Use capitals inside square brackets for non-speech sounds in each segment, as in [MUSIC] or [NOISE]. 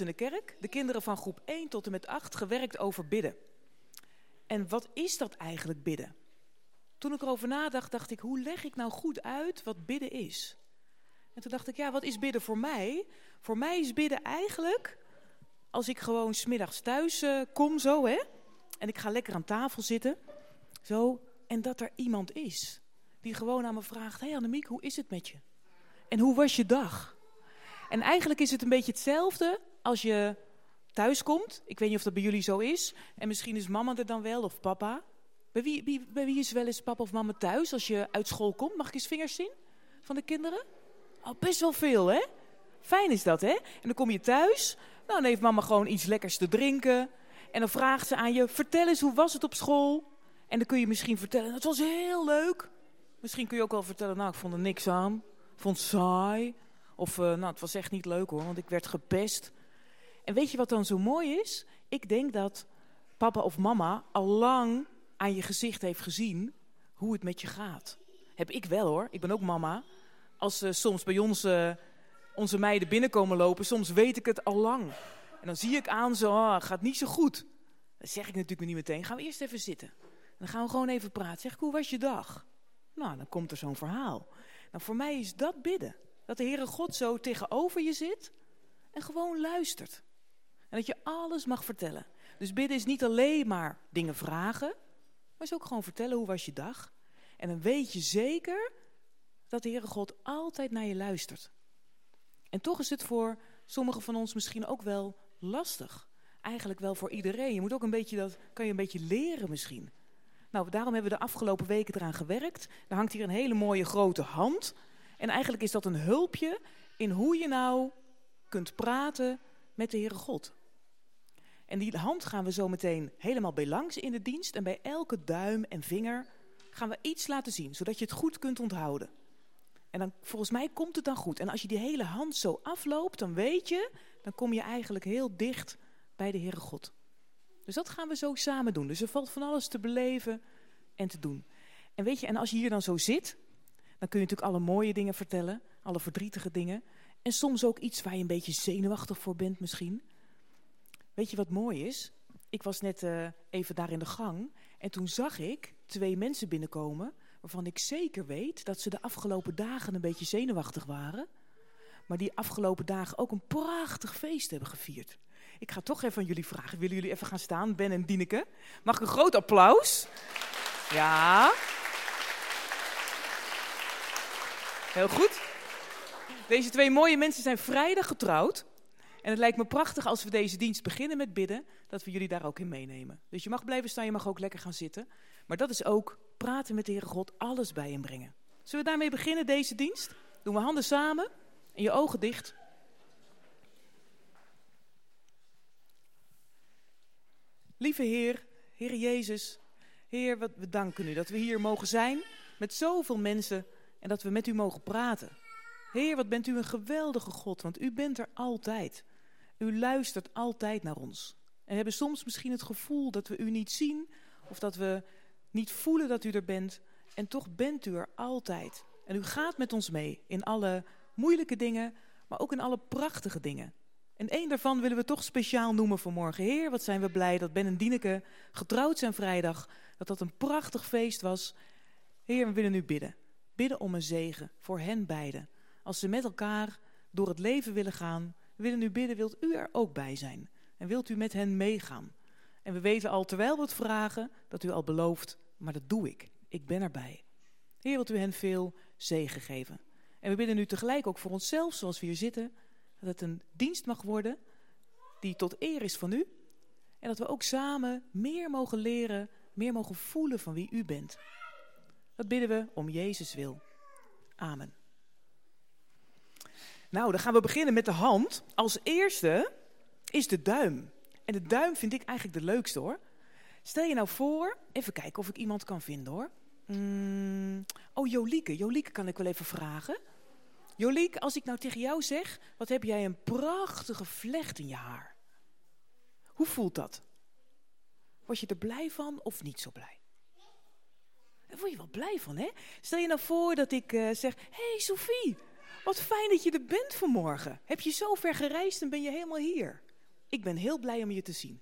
in de kerk, de kinderen van groep 1 tot en met 8, gewerkt over bidden. En wat is dat eigenlijk bidden? Toen ik erover nadacht, dacht ik, hoe leg ik nou goed uit wat bidden is? En toen dacht ik, ja, wat is bidden voor mij? Voor mij is bidden eigenlijk als ik gewoon smiddags thuis uh, kom, zo hè. En ik ga lekker aan tafel zitten, zo. En dat er iemand is die gewoon aan me vraagt, hé hey Annemiek, hoe is het met je? En hoe was je dag? En eigenlijk is het een beetje hetzelfde als je thuis komt. Ik weet niet of dat bij jullie zo is. En misschien is mama er dan wel of papa. Bij wie, wie, is wel eens papa of mama thuis als je uit school komt? Mag ik eens vingers zien van de kinderen? Oh, best wel veel, hè? Fijn is dat, hè? En dan kom je thuis. Nou, dan heeft mama gewoon iets lekkers te drinken. En dan vraagt ze aan je, vertel eens, hoe was het op school? En dan kun je misschien vertellen, het was heel leuk. Misschien kun je ook wel vertellen, nou, ik vond er niks aan. Vond het saai. Of, uh, nou, het was echt niet leuk hoor, want ik werd gepest. En weet je wat dan zo mooi is? Ik denk dat papa of mama al lang aan je gezicht heeft gezien hoe het met je gaat. Heb ik wel hoor, ik ben ook mama. Als uh, soms bij ons uh, onze meiden binnenkomen lopen, soms weet ik het al lang. En dan zie ik aan zo, oh, gaat niet zo goed. Dan zeg ik natuurlijk niet meteen, gaan we eerst even zitten. Dan gaan we gewoon even praten. Zeg ik, hoe was je dag? Nou, dan komt er zo'n verhaal. Nou, voor mij is dat bidden. Dat de Heere God zo tegenover je zit en gewoon luistert. En dat je alles mag vertellen. Dus bidden is niet alleen maar dingen vragen, maar is ook gewoon vertellen hoe was je dag. En dan weet je zeker dat de Heere God altijd naar je luistert. En toch is het voor sommigen van ons misschien ook wel lastig. Eigenlijk wel voor iedereen. Je moet ook een beetje dat, kan je een beetje leren misschien. Nou, daarom hebben we de afgelopen weken eraan gewerkt. Er hangt hier een hele mooie grote hand. En eigenlijk is dat een hulpje in hoe je nou kunt praten met de Heere God. En die hand gaan we zo meteen helemaal bij langs in de dienst. En bij elke duim en vinger gaan we iets laten zien, zodat je het goed kunt onthouden. En dan, volgens mij komt het dan goed. En als je die hele hand zo afloopt, dan weet je, dan kom je eigenlijk heel dicht bij de Heere God. Dus dat gaan we zo samen doen. Dus er valt van alles te beleven en te doen. En weet je, en als je hier dan zo zit, dan kun je natuurlijk alle mooie dingen vertellen, alle verdrietige dingen. En soms ook iets waar je een beetje zenuwachtig voor bent misschien. Weet je wat mooi is? Ik was net uh, even daar in de gang en toen zag ik twee mensen binnenkomen waarvan ik zeker weet dat ze de afgelopen dagen een beetje zenuwachtig waren. Maar die afgelopen dagen ook een prachtig feest hebben gevierd. Ik ga toch even aan jullie vragen. Willen jullie even gaan staan, Ben en Dieneke? Mag ik een groot applaus? Ja. Heel goed. Deze twee mooie mensen zijn vrijdag getrouwd. En het lijkt me prachtig als we deze dienst beginnen met bidden, dat we jullie daar ook in meenemen. Dus je mag blijven staan, je mag ook lekker gaan zitten. Maar dat is ook praten met de Heere God, alles bij hem brengen. Zullen we daarmee beginnen, deze dienst? Doen we handen samen en je ogen dicht. Lieve Heer, Heer Jezus, Heer, we danken u dat we hier mogen zijn met zoveel mensen en dat we met u mogen praten. Heer, wat bent u een geweldige God, want u bent er altijd. U luistert altijd naar ons. En we hebben soms misschien het gevoel dat we u niet zien of dat we niet voelen dat u er bent. En toch bent u er altijd. En u gaat met ons mee in alle moeilijke dingen, maar ook in alle prachtige dingen. En één daarvan willen we toch speciaal noemen vanmorgen. Heer, wat zijn we blij dat Ben en Dieneke getrouwd zijn vrijdag. Dat dat een prachtig feest was. Heer, we willen u bidden. Bidden om een zegen voor hen beiden. Als ze met elkaar door het leven willen gaan, willen u bidden, wilt u er ook bij zijn? En wilt u met hen meegaan? En we weten al, terwijl we het vragen, dat u al belooft, maar dat doe ik. Ik ben erbij. Heer, wilt u hen veel zegen geven. En we bidden u tegelijk ook voor onszelf, zoals we hier zitten, dat het een dienst mag worden die tot eer is van u. En dat we ook samen meer mogen leren, meer mogen voelen van wie u bent. Dat bidden we om Jezus wil. Amen. Nou, dan gaan we beginnen met de hand. Als eerste is de duim. En de duim vind ik eigenlijk de leukste hoor. Stel je nou voor, even kijken of ik iemand kan vinden hoor. Mm, oh, Jolieke. Jolieke kan ik wel even vragen. Jolieke, als ik nou tegen jou zeg, wat heb jij een prachtige vlecht in je haar. Hoe voelt dat? Word je er blij van of niet zo blij? Daar word je wel blij van, hè? Stel je nou voor dat ik uh, zeg, hé hey, Sophie, wat fijn dat je er bent vanmorgen. Heb je zo ver gereisd en ben je helemaal hier. ik ben heel blij om je te zien.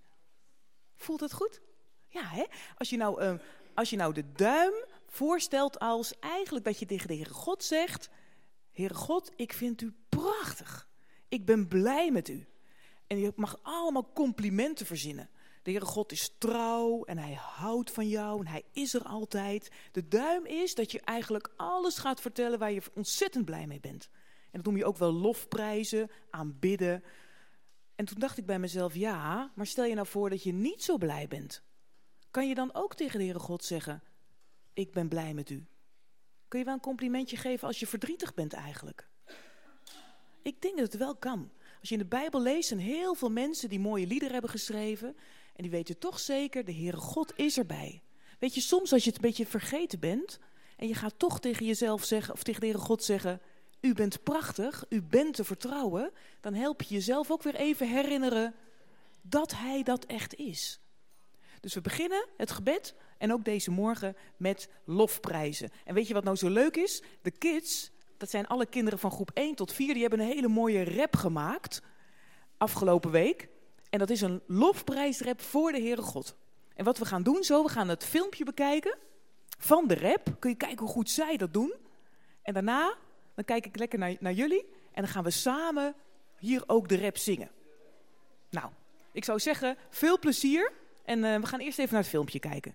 Voelt het goed? Ja, hè? Als je nou, uh, als je nou de duim voorstelt als eigenlijk dat je tegen de Heere God zegt... Heere God, ik vind u prachtig. Ik ben blij met u. En je mag allemaal complimenten verzinnen. De Heere God is trouw en hij houdt van jou en hij is er altijd. De duim is dat je eigenlijk alles gaat vertellen waar je ontzettend blij mee bent. En dat noem je ook wel lofprijzen, aanbidden. En toen dacht ik bij mezelf, ja, maar stel je nou voor dat je niet zo blij bent. Kan je dan ook tegen de Heere God zeggen, ik ben blij met u? Kun je wel een complimentje geven als je verdrietig bent eigenlijk? Ik denk dat het wel kan. Als je in de Bijbel leest, zijn heel veel mensen die mooie liederen hebben geschreven. En die weten toch zeker, de Heere God is erbij. Weet je, soms als je het een beetje vergeten bent. En je gaat toch tegen jezelf zeggen, of tegen de Heere God zeggen. U bent prachtig, u bent te vertrouwen. Dan help je jezelf ook weer even herinneren dat Hij dat echt is. Dus we beginnen het gebed en ook deze morgen met lofprijzen. En weet je wat nou zo leuk is? De kids, dat zijn alle kinderen van groep 1 tot 4, die hebben een hele mooie rap gemaakt afgelopen week. En dat is een lofprijsrap voor de Heere God. En wat we gaan doen zo, we gaan het filmpje bekijken van de rap. Kun je kijken hoe goed zij dat doen. En daarna, dan kijk ik lekker naar, naar jullie. En dan gaan we samen hier ook de rap zingen. Nou, ik zou zeggen, veel plezier. En uh, we gaan eerst even naar het filmpje kijken.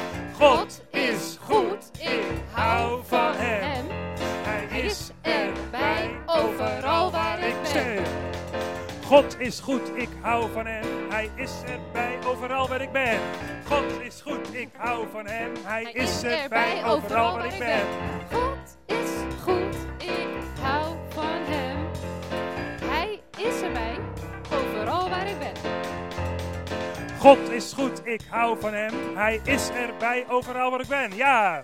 God is goed, ik hou van hem. Hij, is erbij overal waar ik ben. God is goed, ik hou van hem. Hij is erbij overal waar ik ben. God is goed, ik hou van hem. Hij is erbij overal waar ik ben. Ja.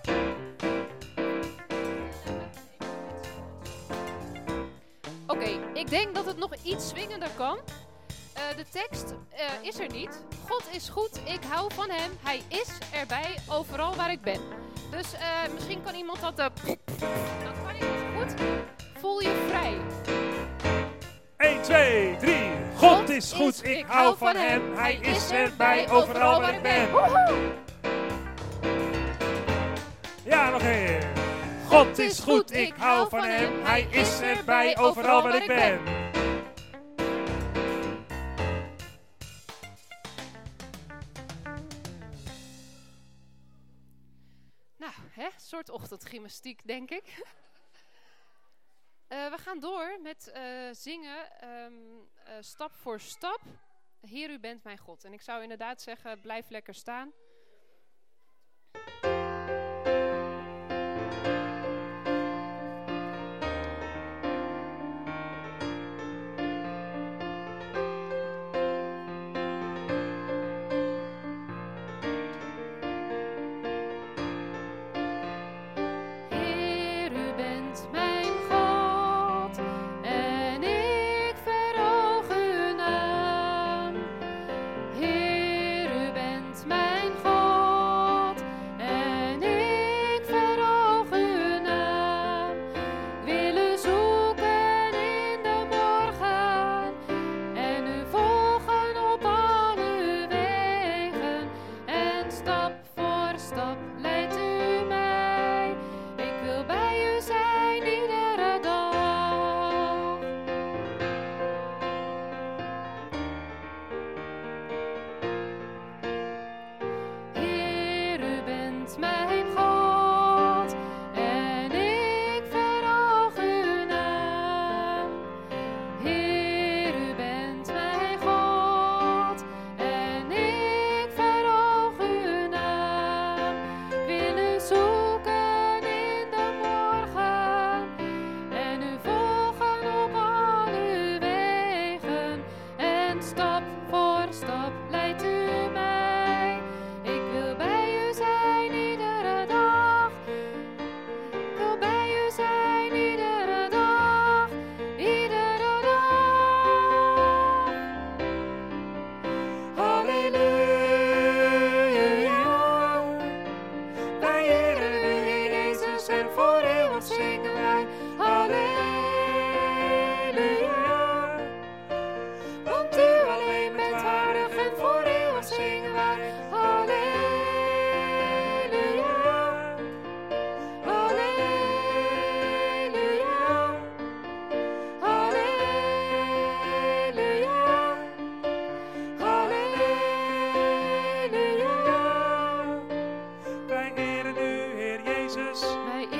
Ik denk dat het nog iets swingender kan. Uh, de tekst uh, is er niet. God is goed, ik hou van hem. Hij is erbij, overal waar ik ben. Dus uh, misschien kan iemand dat... dat kan ik niet goed. Voel je vrij. 1, 2, 3. God, God is goed, is, ik hou van hem. Hij is erbij, overal waar ik ben. Ja, nog een God is goed, ik hou van hem. Hij is erbij, overal waar ik ben. Nou, hè, soort ochtendgymnastiek, denk ik. Eh, we gaan door met eh, zingen ehm, eh, stap voor stap. Heer, u bent mijn God. En ik zou inderdaad zeggen, blijf lekker staan. Jesus. Wij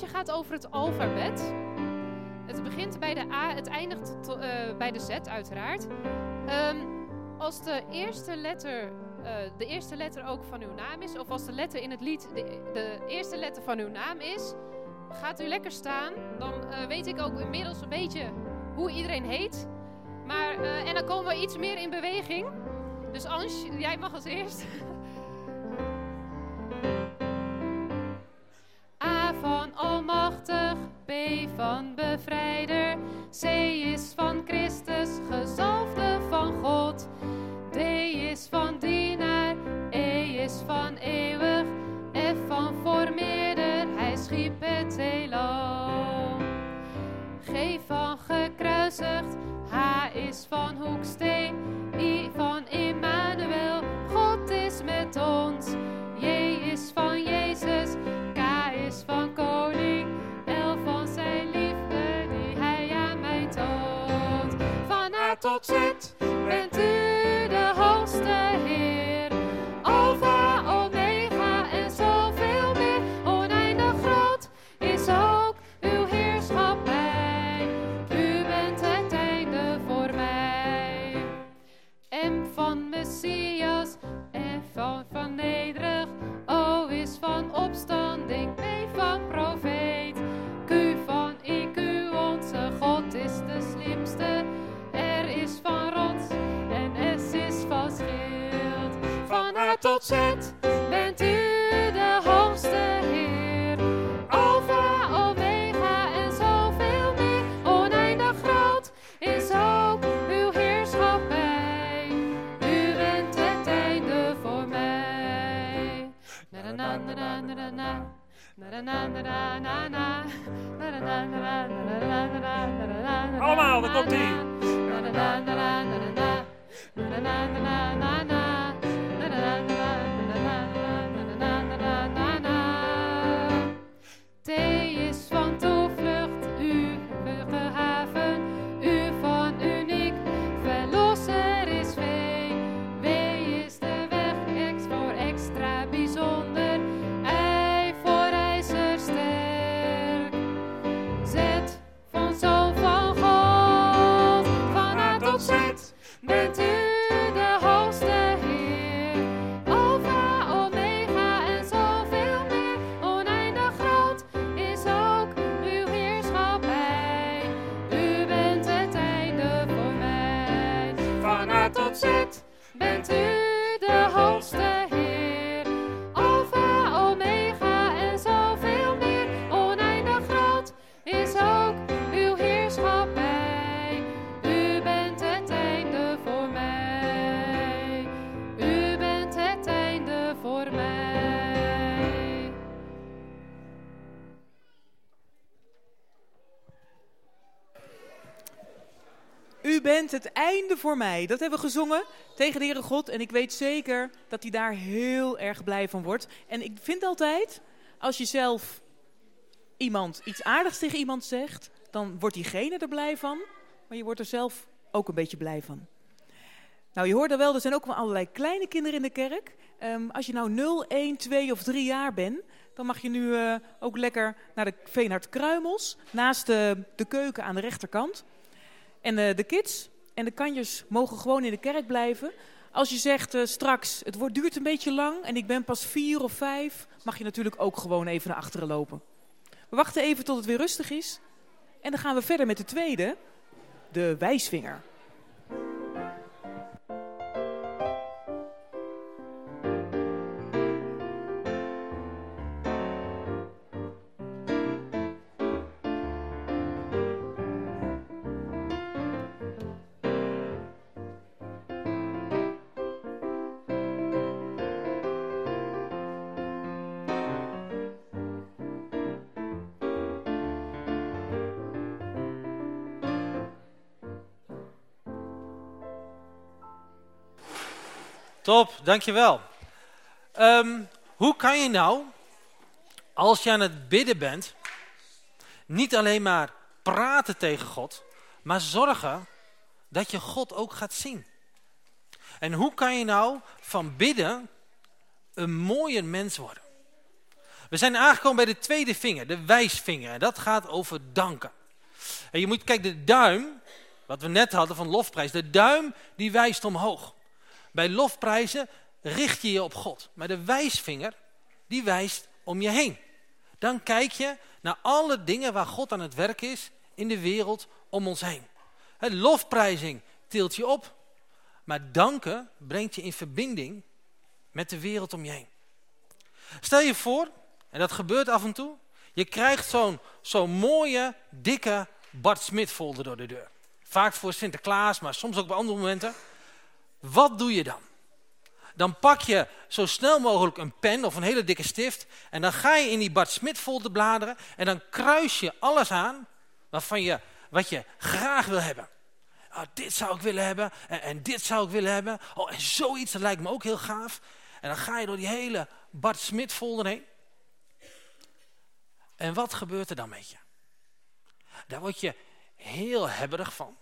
liedje gaat over het alfabet. Het begint bij de A, het eindigt eh, bij de Z, uiteraard. Ehm, als de eerste letter. eh, de eerste letter ook van uw naam is, of als de letter in het lied de, de eerste letter van uw naam is, gaat u lekker staan. Dan eh, weet ik ook inmiddels een beetje hoe iedereen heet. Maar, en dan komen we iets meer in beweging. Dus Ans, jij mag als eerst. [LAUGHS] Almachtig, B van Bevrijder, C is van Christus, gezalfde van God. D is van Dienaar, E is van Eeuwig, F van Formeerder, hij schiep het heelal. G van gekruisigd, H is van hoeksteen, I van Immanuel, God is met ons. melts. Allemaal, daar na na. Na na na na na na. Na na na na na na voor mij. Dat hebben we gezongen tegen de Heere God. En ik weet zeker dat hij daar heel erg blij van wordt. En ik vind altijd, als je zelf iemand iets aardigs tegen iemand zegt, dan wordt diegene er blij van. Maar je wordt er zelf ook een beetje blij van. Nou, je hoorde wel, er zijn ook wel allerlei kleine kinderen in de kerk. Ehm, als je nou 0, 1, 2 of 3 jaar bent, dan mag je nu eh, ook lekker naar de Veenhard Kruimels, naast de keuken aan de rechterkant. En eh, de kids en de kanjers mogen gewoon in de kerk blijven. Als je zegt uh, straks, het wordt, duurt een beetje lang en ik ben pas vier of vijf, mag je natuurlijk ook gewoon even naar achteren lopen. We wachten even tot het weer rustig is. En dan gaan we verder met de tweede, de wijsvinger. Top, dankjewel. Um, hoe kan je nou, als je aan het bidden bent, niet alleen maar praten tegen God, maar zorgen dat je God ook gaat zien? En hoe kan je nou van bidden een mooier mens worden? We zijn aangekomen bij de tweede vinger, de wijsvinger. En dat gaat over danken. En je moet, kijk, de duim, wat we net hadden van lofprijs, de duim die wijst omhoog. Bij lofprijzen richt je je op God. Maar de wijsvinger, die wijst om je heen. Dan kijk je naar alle dingen waar God aan het werk is in de wereld om ons heen. Het lofprijzing tilt je op, maar danken brengt je in verbinding met de wereld om je heen. Stel je voor, en dat gebeurt af en toe, je krijgt zo'n zo'n mooie, dikke Bart Smit folder door de deur. Vaak voor Sinterklaas, maar soms ook bij andere momenten. Wat doe je dan? Dan pak je zo snel mogelijk een pen of een hele dikke stift en dan ga je in die Bart Smit folder bladeren en dan kruis je alles aan waarvan je, wat je graag wil hebben. Oh, dit zou ik willen hebben en, en, dit zou ik willen hebben. Oh, en zoiets, dat lijkt me ook heel gaaf. En dan ga je door die hele Bart Smit folder heen. En wat gebeurt er dan met je? Daar word je heel hebberig van.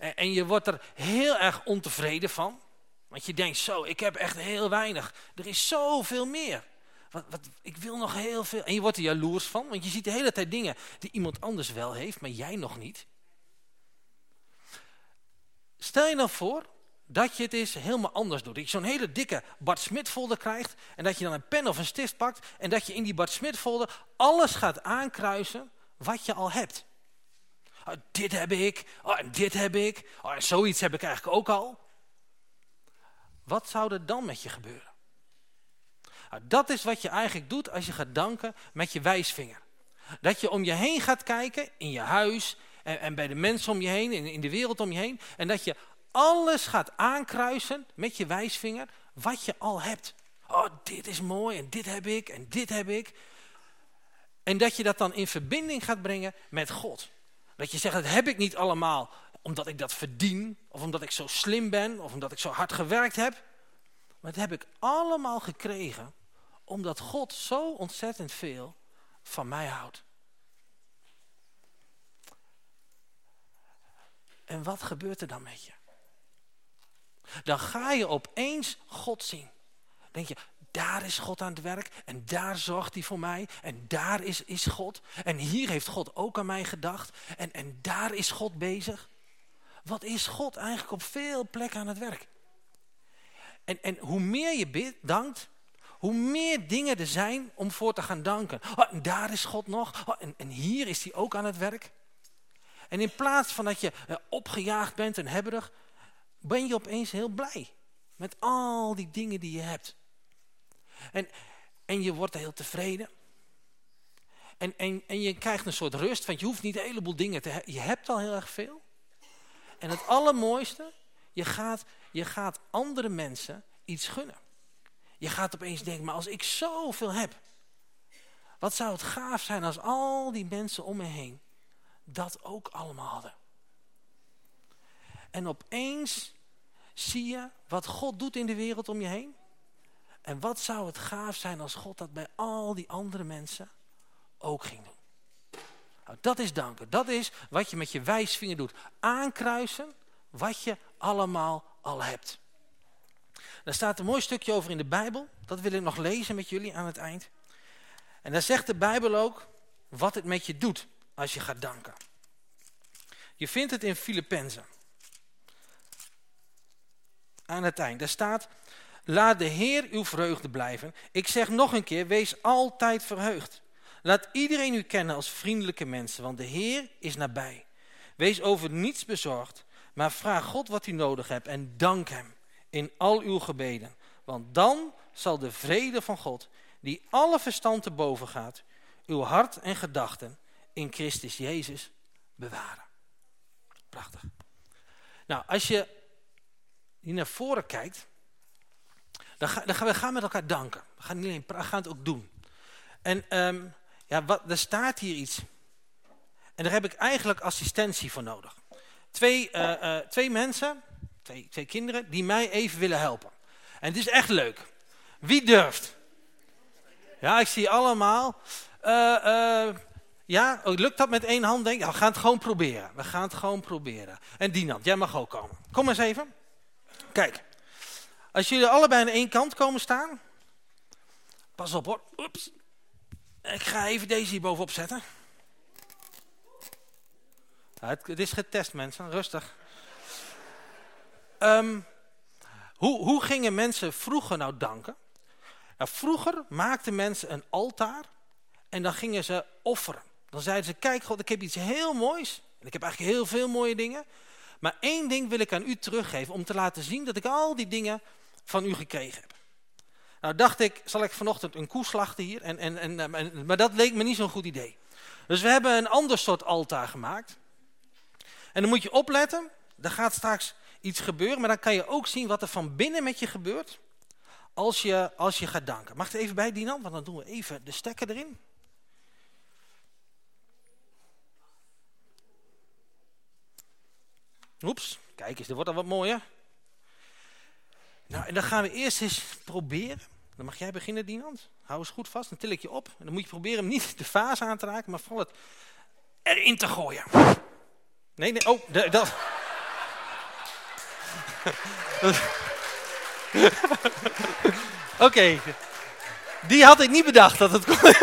En, je wordt er heel erg ontevreden van. Want je denkt zo, ik heb echt heel weinig. Er is zoveel meer. Wat, ik wil nog heel veel. En je wordt er jaloers van, want je ziet de hele tijd dingen die iemand anders wel heeft, maar jij nog niet. Stel je nou voor dat je het eens helemaal anders doet. Dat je zo'n hele dikke Bart Smit folder krijgt en dat je dan een pen of een stift pakt en dat je in die Bart Smit folder alles gaat aankruisen wat je al hebt. Oh, dit heb ik, oh, en dit heb ik, oh, en zoiets heb ik eigenlijk ook al. Wat zou er dan met je gebeuren? Nou, dat is wat je eigenlijk doet als je gaat danken met je wijsvinger. Dat je om je heen gaat kijken, in je huis en, en bij de mensen om je heen, in, in de wereld om je heen. En dat je alles gaat aankruisen met je wijsvinger wat je al hebt. Oh, dit is mooi en dit heb ik en dit heb ik. En dat je dat dan in verbinding gaat brengen met God. Dat je zegt, dat heb ik niet allemaal omdat ik dat verdien, of omdat ik zo slim ben, of omdat ik zo hard gewerkt heb. Maar dat heb ik allemaal gekregen omdat God zo ontzettend veel van mij houdt. En wat gebeurt er dan met je? Dan ga je opeens God zien. denk je, daar is God aan het werk en daar zorgt hij voor mij en daar is, is God. En hier heeft God ook aan mij gedacht en, en daar is God bezig. Wat is God eigenlijk op veel plekken aan het werk? En, en hoe meer je bidt, dankt, hoe meer dingen er zijn om voor te gaan danken. Oh, en daar is God nog oh, en, en hier is hij ook aan het werk. En in plaats van dat je eh, opgejaagd bent en hebberig, ben je opeens heel blij. Met al die dingen die je hebt. En, en je wordt heel tevreden. En, en, en je krijgt een soort rust, want je hoeft niet een heleboel dingen te hebben. Je hebt al heel erg veel. En het allermooiste, je gaat, je gaat andere mensen iets gunnen. Je gaat opeens denken, maar als ik zoveel heb, wat zou het gaaf zijn als al die mensen om me heen dat ook allemaal hadden. En opeens zie je wat God doet in de wereld om je heen. En wat zou het gaaf zijn als God dat bij al die andere mensen ook ging doen. Nou, dat is danken. Dat is wat je met je wijsvinger doet. Aankruisen wat je allemaal al hebt. Daar staat een mooi stukje over in de Bijbel. Dat wil ik nog lezen met jullie aan het eind. En daar zegt de Bijbel ook wat het met je doet als je gaat danken. Je vindt het in Filippenzen. aan het eind. Daar staat, laat de Heer uw vreugde blijven. Ik zeg nog een keer, wees altijd verheugd. Laat iedereen u kennen als vriendelijke mensen, want de Heer is nabij. Wees over niets bezorgd, maar vraag God wat u nodig hebt en dank hem in al uw gebeden. Want dan zal de vrede van God, die alle verstand te boven gaat, uw hart en gedachten in Christus Jezus bewaren. Prachtig. Nou, als je hier naar voren kijkt, gaan we gaan met elkaar danken. We gaan, niet alleen, we gaan het ook doen. En ehm, ja, wat, er staat hier iets. En daar heb ik eigenlijk assistentie voor nodig. Twee, uh, uh, twee mensen, twee, twee kinderen, die mij even willen helpen. En het is echt leuk. Wie durft? Ja, ik zie allemaal. Uh, ja, oh, lukt dat met één hand? Denk? Ja, we gaan het gewoon proberen. We gaan het gewoon proberen. En Dinant, jij mag ook komen. Kom eens even. Kijk, als jullie allebei aan één kant komen staan. Pas op hoor. Ik ga even deze hier bovenop zetten. Het, het, is getest mensen, rustig. Um, hoe, hoe gingen mensen vroeger nou danken? Vroeger maakten mensen een altaar en dan gingen ze offeren. Dan zeiden ze, kijk God, ik heb iets heel moois. En ik heb eigenlijk heel veel mooie dingen. Maar één ding wil ik aan u teruggeven om te laten zien dat ik al die dingen van u gekregen heb. Nou dacht ik, zal ik vanochtend een koe slachten hier? En, en, en, maar dat leek me niet zo'n goed idee. Dus we hebben een ander soort altaar gemaakt. En dan moet je opletten, er gaat straks iets gebeuren, maar dan kan je ook zien wat er van binnen met je gebeurt als je, als je gaat danken. Mag het even bij, Dinan? Want dan doen we even de stekker erin. Oeps, kijk eens, dit wordt al wat mooier. Nou, en dan gaan we eerst eens proberen. Dan mag jij beginnen, Dinant. Hou eens goed vast, dan til ik je op. En dan moet je proberen hem niet de vaas aan te raken, maar vooral het erin te gooien. Nee, nee, oh, dat... [LAUGHS] Oké, die had ik niet bedacht dat het kon. [LAUGHS]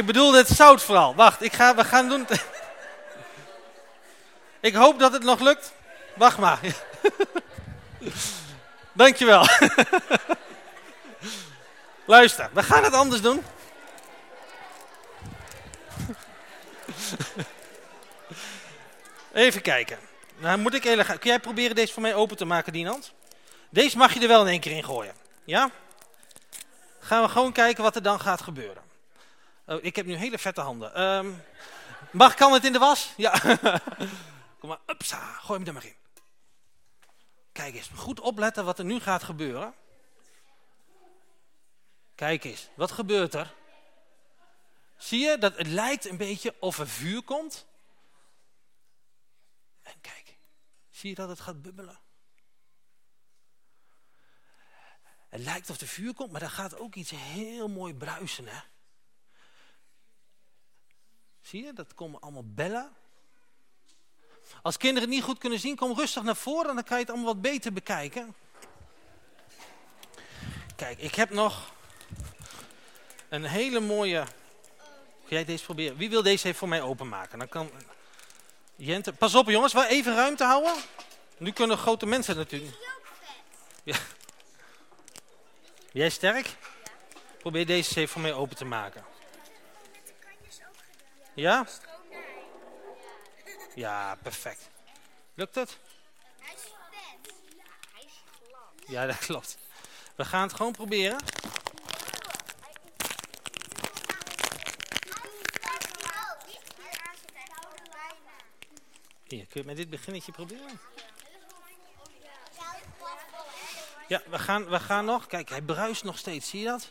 ik bedoel het zout vooral. Wacht, ik ga, we gaan doen... [LAUGHS] Ik hoop dat het nog lukt. Wacht maar. Dankjewel. Luister, we gaan het anders doen. Even kijken. Nou moet ik even... Kun jij proberen deze voor mij open te maken, Dinant? Deze mag je er wel in één keer in gooien. Ja? Gaan we gewoon kijken wat er dan gaat gebeuren. Oh, ik heb nu hele vette handen. Um, mag, kan het in de was? Ja. [LAUGHS] Kom maar, upsa, gooi hem er maar in. Kijk eens, goed opletten wat er nu gaat gebeuren. Kijk eens, wat gebeurt er? Zie je dat het lijkt een beetje of er vuur komt? En kijk, zie je dat het gaat bubbelen? Het lijkt of er vuur komt, maar er gaat ook iets heel mooi bruisen. Hè? Zie je, dat komen allemaal bellen. Als kinderen het niet goed kunnen zien, kom rustig naar voren en dan kan je het allemaal wat beter bekijken. Kijk, ik heb nog een hele mooie... Ga jij deze proberen? Wie wil deze even voor mij openmaken? Dan kan... Jente... Pas op jongens, wel even ruimte houden. Nu kunnen grote mensen natuurlijk... Ja. Jij sterk? Probeer deze even voor mij open te maken. Ja? Ja, perfect. Lukt het? Hij is vet. Hij is glad. Ja, dat klopt. We gaan het gewoon proberen. Hier, kun je met dit beginnetje proberen? Ja, we gaan, we gaan nog. Kijk, hij bruist nog steeds. Zie je dat?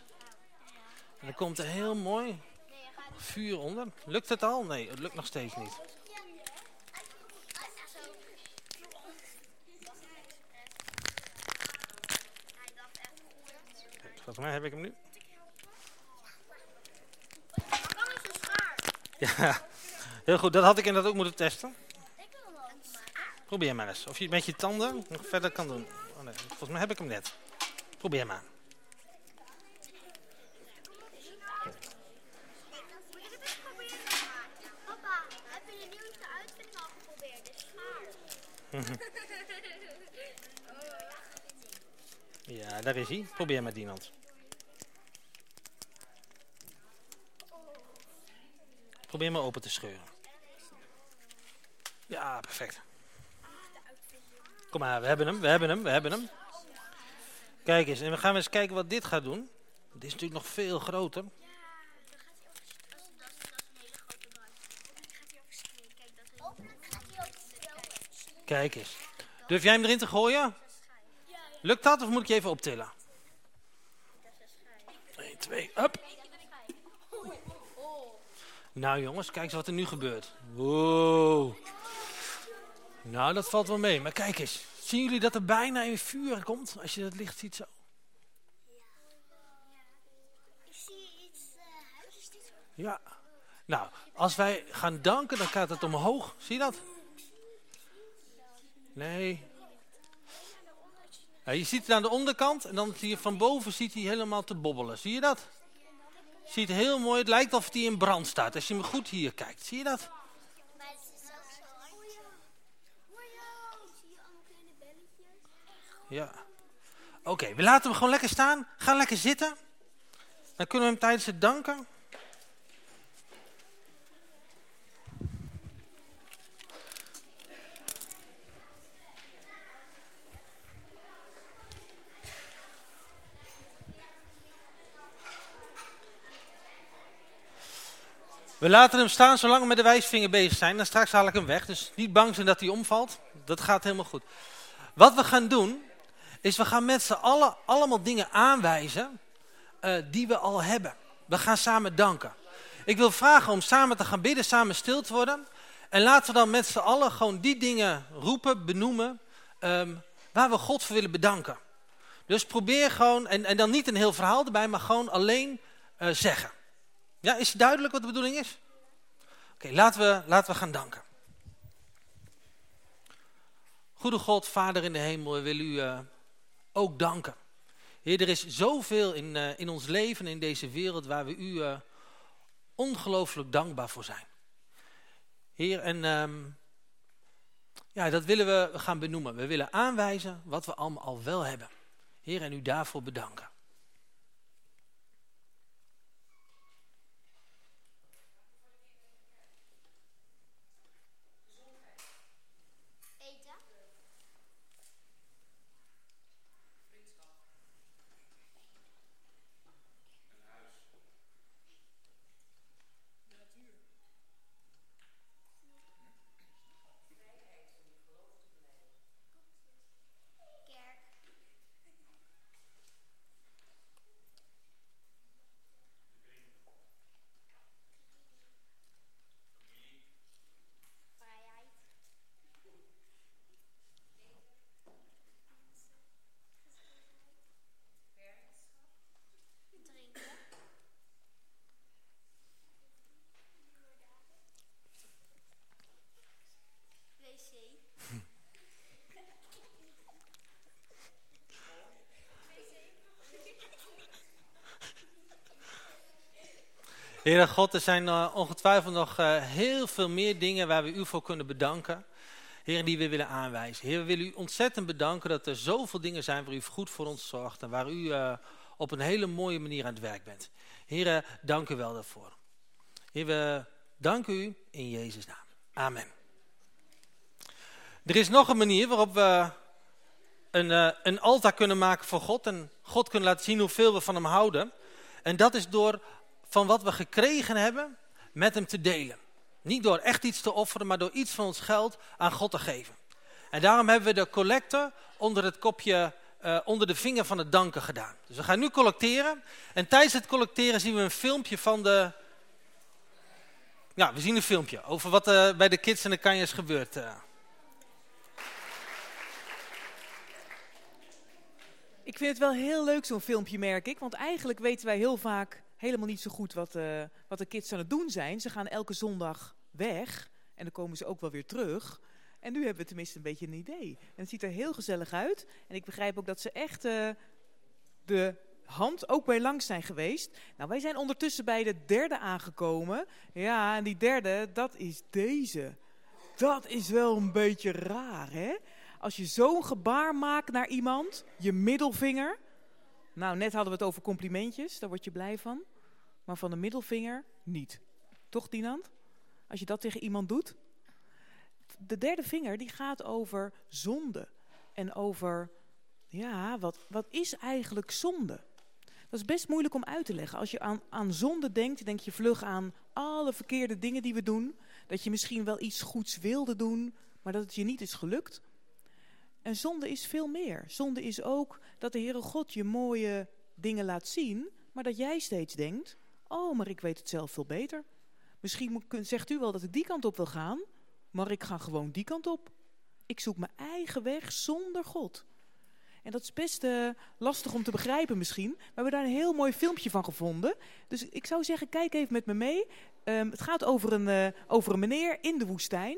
En dan komt er heel mooi vuur onder. Lukt het al? Nee, het lukt nog steeds niet. Volgens mij heb ik hem nu. Ja, heel goed. Dat had ik inderdaad ook moeten testen. Probeer maar eens. Of je met je tanden nog verder kan doen. Oh nee, volgens mij heb ik hem net. Probeer maar. Papa, heb je de nieuwste uitvinding al geprobeerd? De schaar. [LAUGHS] Ja, daar is hij. Probeer met Dinant. Probeer maar open te scheuren. Ja, perfect. Kom maar, we hebben hem, we hebben hem, we hebben hem. Kijk eens, en we gaan eens kijken wat dit gaat doen. Dit is natuurlijk nog veel groter. Kijk eens. Durf jij hem erin te gooien? Lukt dat of moet ik je even optillen? 1, 2, up. Nou jongens, kijk eens wat er nu gebeurt. Wow. Nou, dat valt wel mee. Maar kijk eens. Zien jullie dat er bijna een vuur komt? Als je dat licht ziet zo. Ja. Nou, als wij gaan danken, dan gaat het omhoog. Zie je dat? Nee. Je ziet het aan de onderkant en dan zie je van boven ziet hij helemaal te bobbelen. Zie je dat? Ziet heel mooi. Het lijkt alsof hij in brand staat. Als je hem goed hier kijkt. Zie je dat? Ja. Oké, we laten hem gewoon lekker staan. Ga lekker zitten. Dan kunnen we hem tijdens het danken. We laten hem staan zolang we met de wijsvinger bezig zijn. Dan straks haal ik hem weg. Dus niet bang zijn dat hij omvalt. Dat gaat helemaal goed. Wat we gaan doen, is we gaan met z'n allen allemaal dingen aanwijzen uh, die we al hebben. We gaan samen danken. Ik wil vragen om samen te gaan bidden, samen stil te worden. En laten we dan met z'n allen gewoon die dingen roepen, benoemen, um, waar we God voor willen bedanken. Dus probeer gewoon, en, en dan niet een heel verhaal erbij, maar gewoon alleen uh, zeggen. Ja, is duidelijk wat de bedoeling is? Oké, laten, we, laten we gaan danken. Goede God, Vader in de hemel, we willen u uh, ook danken. Heer, er is zoveel in, uh, in ons leven, in deze wereld, waar we u uh, ongelooflijk dankbaar voor zijn. Heer, en um, ja, dat willen we gaan benoemen. We willen aanwijzen wat we allemaal al wel hebben. Heer, en u daarvoor bedanken. Heere God, er zijn uh, ongetwijfeld nog uh, heel veel meer dingen waar we u voor kunnen bedanken. Heer, die we willen aanwijzen. Heer, we willen u ontzettend bedanken dat er zoveel dingen zijn waar u goed voor ons zorgt. En waar u uh, op een hele mooie manier aan het werk bent. Heer, dank u wel daarvoor. Heer, we danken u in Jezus' naam. Amen. Er is nog een manier waarop we een, een altaar kunnen maken voor God. En God kunnen laten zien hoeveel we van hem houden. En dat is door van wat we gekregen hebben met hem te delen. Niet door echt iets te offeren, maar door iets van ons geld aan God te geven. En daarom hebben we de collector onder het kopje, uh, onder de vinger van het danken gedaan. Dus we gaan nu collecteren. En tijdens het collecteren zien we een filmpje van de... Ja, we zien een filmpje over wat uh, bij de kids en de kanjes gebeurt. Uh. Ik vind het wel heel leuk zo'n filmpje, merk ik. Want eigenlijk weten wij heel vaak helemaal niet zo goed wat, uh, wat de kids aan het doen zijn. Ze gaan elke zondag weg en dan komen ze ook wel weer terug. En nu hebben we tenminste een beetje een idee. En het ziet er heel gezellig uit. En ik begrijp ook dat ze echt uh, de hand ook bij langs zijn geweest. Nou, wij zijn ondertussen bij de derde aangekomen. Ja, en die derde, dat is deze. Dat is wel een beetje raar, hè? Als je zo'n gebaar maakt naar iemand, je middelvinger. Nou, net hadden we het over complimentjes, daar word je blij van. Maar van de middelvinger niet. Toch, Dinant? Als je dat tegen iemand doet. De derde vinger die gaat over zonde. En over, ja, wat, wat is eigenlijk zonde? Dat is best moeilijk om uit te leggen. Als je aan, aan zonde denkt, denk je vlug aan alle verkeerde dingen die we doen. Dat je misschien wel iets goeds wilde doen, maar dat het je niet is gelukt. En zonde is veel meer. Zonde is ook dat de Heere God je mooie dingen laat zien, maar dat jij steeds denkt, oh, maar ik weet het zelf veel beter. Misschien zegt u wel dat ik die kant op wil gaan, maar ik ga gewoon die kant op. Ik zoek mijn eigen weg zonder God. En dat is best uh, lastig om te begrijpen misschien. We hebben daar een heel mooi filmpje van gevonden. Dus ik zou zeggen, kijk even met me mee. Um, het gaat over een, uh, over een meneer in de woestijn.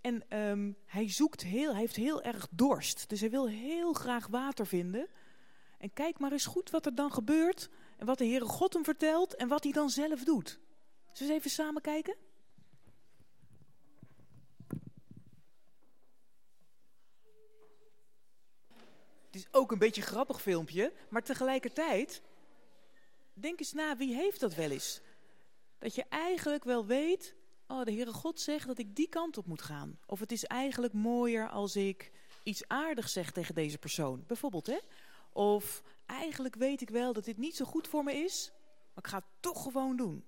En um, hij zoekt heel, hij heeft heel erg dorst. Dus hij wil heel graag water vinden. En kijk maar eens goed wat er dan gebeurt. En wat de Heere God hem vertelt. En wat hij dan zelf doet. Zullen we eens even samen kijken? Het is ook een beetje een grappig filmpje. Maar tegelijkertijd... Denk eens na, wie heeft dat wel eens? Dat je eigenlijk wel weet oh, de Heere God zegt dat ik die kant op moet gaan. Of het is eigenlijk mooier als ik iets aardigs zeg tegen deze persoon. Bijvoorbeeld, hè? Of eigenlijk weet ik wel dat dit niet zo goed voor me is, maar ik ga het toch gewoon doen.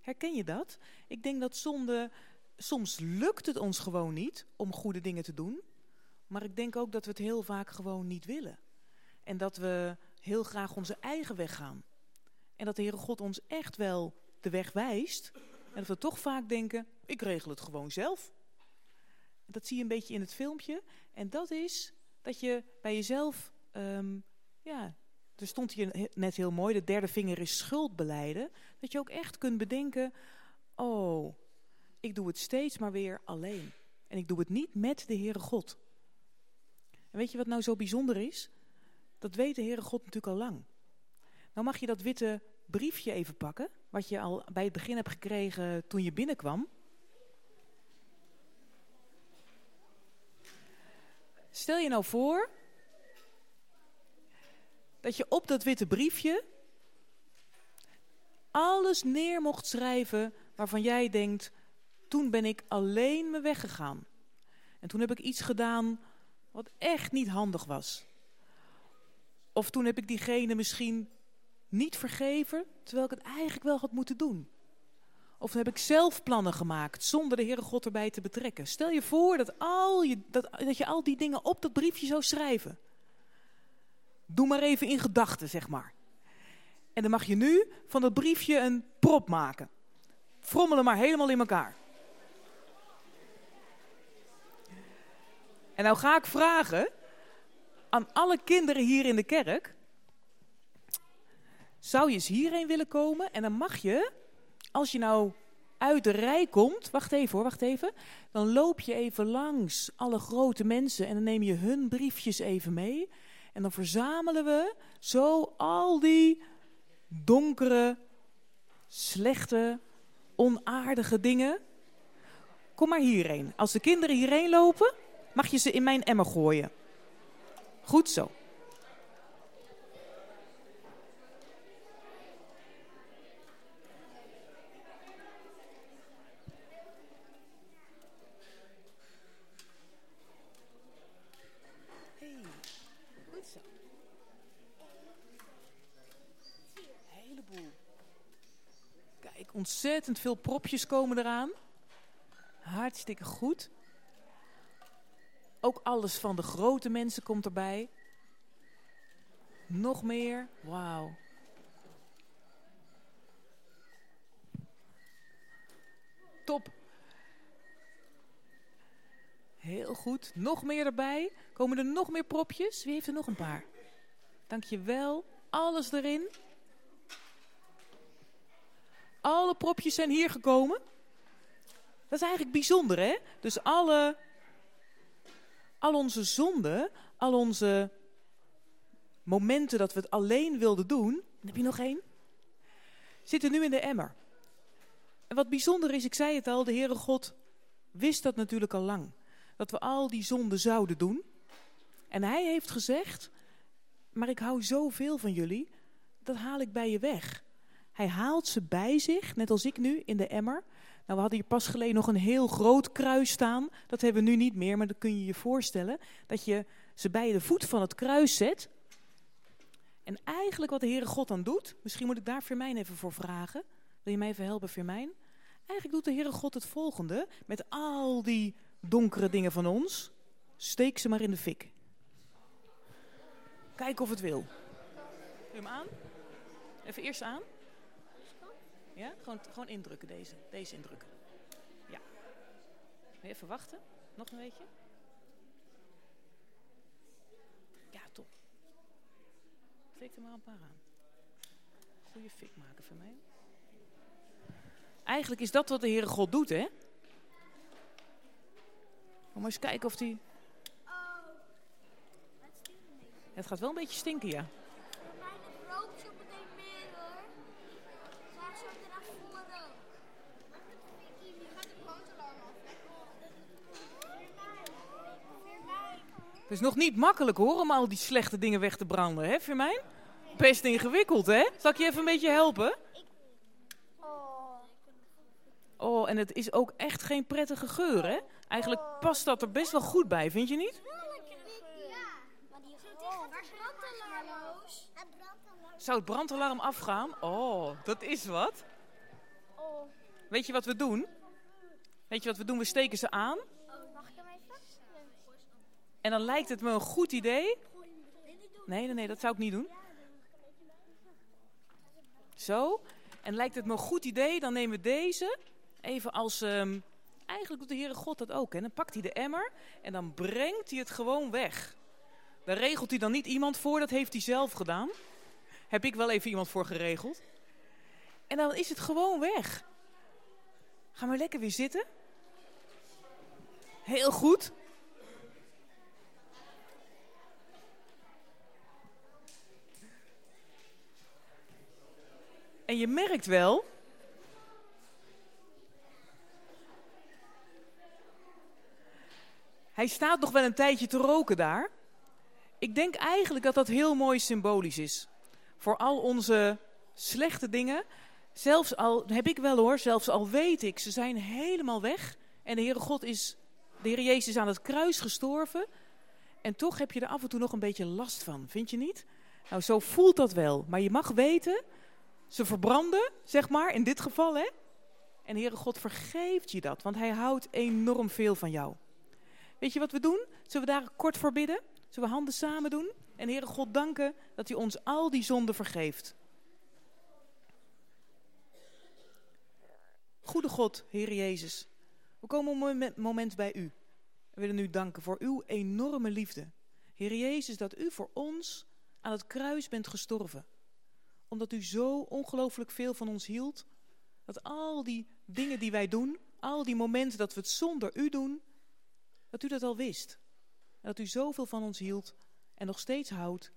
Herken je dat? Ik denk dat zonde, soms lukt het ons gewoon niet om goede dingen te doen. Maar ik denk ook dat we het heel vaak gewoon niet willen. En dat we heel graag onze eigen weg gaan. En dat de Heere God ons echt wel de weg wijst. En dat we toch vaak denken, ik regel het gewoon zelf. Dat zie je een beetje in het filmpje. En dat is dat je bij jezelf, um, ja, er stond hier net heel mooi, de derde vinger is schuldbeleiden. Dat je ook echt kunt bedenken, oh, ik doe het steeds maar weer alleen. En ik doe het niet met de Heere God. En weet je wat nou zo bijzonder is? Dat weet de Heere God natuurlijk al lang. Nou mag je dat witte briefje even pakken, wat je al bij het begin hebt gekregen toen je binnenkwam. Stel je nou voor dat je op dat witte briefje alles neer mocht schrijven waarvan jij denkt, toen ben ik alleen me weggegaan. En toen heb ik iets gedaan wat echt niet handig was. Of toen heb ik diegene misschien niet vergeven, terwijl ik het eigenlijk wel had moeten doen. Of heb ik zelf plannen gemaakt zonder de Heere God erbij te betrekken. Stel je voor dat, al je, dat, dat je al die dingen op dat briefje zou schrijven. Doe maar even in gedachten, zeg maar. En dan mag je nu van dat briefje een prop maken. Frommel hem maar helemaal in elkaar. En nou ga ik vragen aan alle kinderen hier in de kerk zou je eens hierheen willen komen? En dan mag je, als je nou uit de rij komt, wacht even hoor, wacht even. Dan loop je even langs alle grote mensen en dan neem je hun briefjes even mee. En dan verzamelen we zo al die donkere, slechte, onaardige dingen. Kom maar hierheen. Als de kinderen hierheen lopen, mag je ze in mijn emmer gooien. Goed zo. Ontzettend veel propjes komen eraan. Hartstikke goed. Ook alles van de grote mensen komt erbij. Nog meer. Wauw. Top. Heel goed. Nog meer erbij. Komen er nog meer propjes? Wie heeft er nog een paar? Dankjewel. Alles erin. Alle propjes zijn hier gekomen. Dat is eigenlijk bijzonder, hè? Dus alle, al onze zonden, al onze momenten dat we het alleen wilden doen... heb je nog één? Zitten nu in de emmer. En wat bijzonder is, ik zei het al, de Heere God wist dat natuurlijk al lang. dat we al die zonden zouden doen. En hij heeft gezegd, maar ik hou zoveel van jullie, dat haal ik bij je weg. Hij haalt ze bij zich, net als ik nu, in de emmer. Nou, we hadden hier pas geleden nog een heel groot kruis staan. Dat hebben we nu niet meer, maar dan kun je je voorstellen dat je ze bij de voet van het kruis zet. En eigenlijk wat de Heere God dan doet, misschien moet ik daar Firmijn even voor vragen. Wil je mij even helpen, Firmijn? Eigenlijk doet de Heere God het volgende, met al die donkere dingen van ons. Steek ze maar in de fik. Kijk of het wil. Doe hem aan? Even eerst aan. Ja, gewoon, gewoon indrukken deze. Deze indrukken. Ja. Even wachten? Nog een beetje? Ja, top. Steek er maar een paar aan. Goeie fik maken voor mij. Eigenlijk is dat wat de Heere God doet, hè? Maar eens kijken of die... Het gaat wel een beetje stinken, ja rook zo meteen meer hoor. Graag zo naar voren. Je gaat de brandalarm af. Het is nog niet makkelijk hoor, om al die slechte dingen weg te branden, hè, Firmijn? Best ingewikkeld, hè? Zal ik je even een beetje helpen? Oh. En het is ook echt geen prettige geur, hè? Eigenlijk past dat er best wel goed bij, vind je niet? Zou het brandalarm afgaan? Oh, dat is wat. Weet je wat we doen? Weet je wat we doen? We steken ze aan. Mag ik hem even? En dan lijkt het me een goed idee. Nee, nee, nee, dat zou ik niet doen. Zo. En lijkt het me een goed idee, dan nemen we deze even als... ehm, eigenlijk doet de Heere God dat ook. Hè? Dan pakt hij de emmer en dan brengt hij het gewoon weg. Daar regelt hij dan niet iemand voor, dat heeft hij zelf gedaan. Heb ik wel even iemand voor geregeld. En dan is het gewoon weg. Gaan we lekker weer zitten. Heel goed. En je merkt wel. Hij staat nog wel een tijdje te roken daar. Ik denk eigenlijk dat dat heel mooi symbolisch is. Voor al onze slechte dingen. Zelfs al heb ik wel hoor, zelfs al weet ik, ze zijn helemaal weg. En de Heere God is, de Heere Jezus is aan het kruis gestorven. En toch heb je er af en toe nog een beetje last van, vind je niet? Nou, zo voelt dat wel. Maar je mag weten, ze verbranden, zeg maar, in dit geval, hè? En Heere God vergeeft je dat, want Hij houdt enorm veel van jou. Weet je wat we doen? Zullen we daar kort voor bidden? Zullen we handen samen doen? En Heere God danken dat hij ons al die zonden vergeeft. Goede God, Heere Jezus, we komen op een moment- bij U. We willen u danken voor uw enorme liefde. Heere Jezus, dat u voor ons aan het kruis bent gestorven. Omdat u zo ongelooflijk veel van ons hield. Dat al die dingen die wij doen, al die momenten dat we het zonder u doen, dat u dat al wist. En dat u zoveel van ons hield en nog steeds houdt.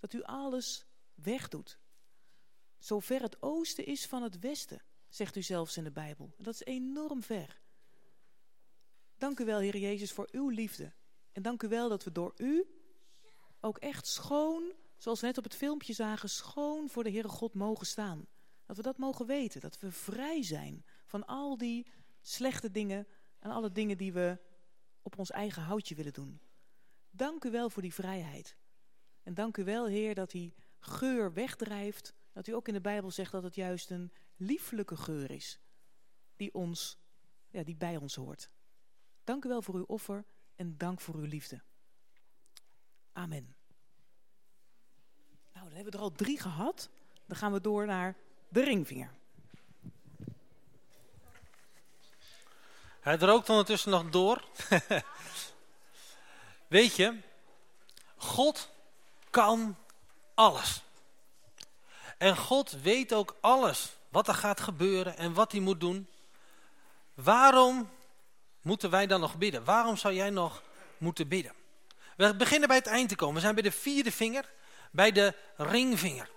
Dat u alles wegdoet. Zover het oosten is van het westen, zegt u zelfs in de Bijbel. Dat is enorm ver. Dank u wel, Heer Jezus, voor uw liefde. En dank u wel dat we door u ook echt schoon, zoals we net op het filmpje zagen, schoon voor de Heere God mogen staan. Dat we dat mogen weten, dat we vrij zijn van al die slechte dingen en alle dingen die we op ons eigen houtje willen doen. Dank u wel voor die vrijheid. En dank u wel, Heer, dat die geur wegdrijft. Dat u ook in de Bijbel zegt dat het juist een lieflijke geur is. Die, ons, ja, die bij ons hoort. Dank u wel voor uw offer en dank voor uw liefde. Amen. Dan hebben we er al drie gehad. Dan gaan we door naar de ringvinger. Hij rookt ondertussen nog door. [LAUGHS] Weet je, God kan alles. En God weet ook alles wat er gaat gebeuren en wat hij moet doen. Waarom moeten wij dan nog bidden? Waarom zou jij nog moeten bidden? We beginnen bij het eind te komen. We zijn bij de vierde vinger, bij de ringvinger.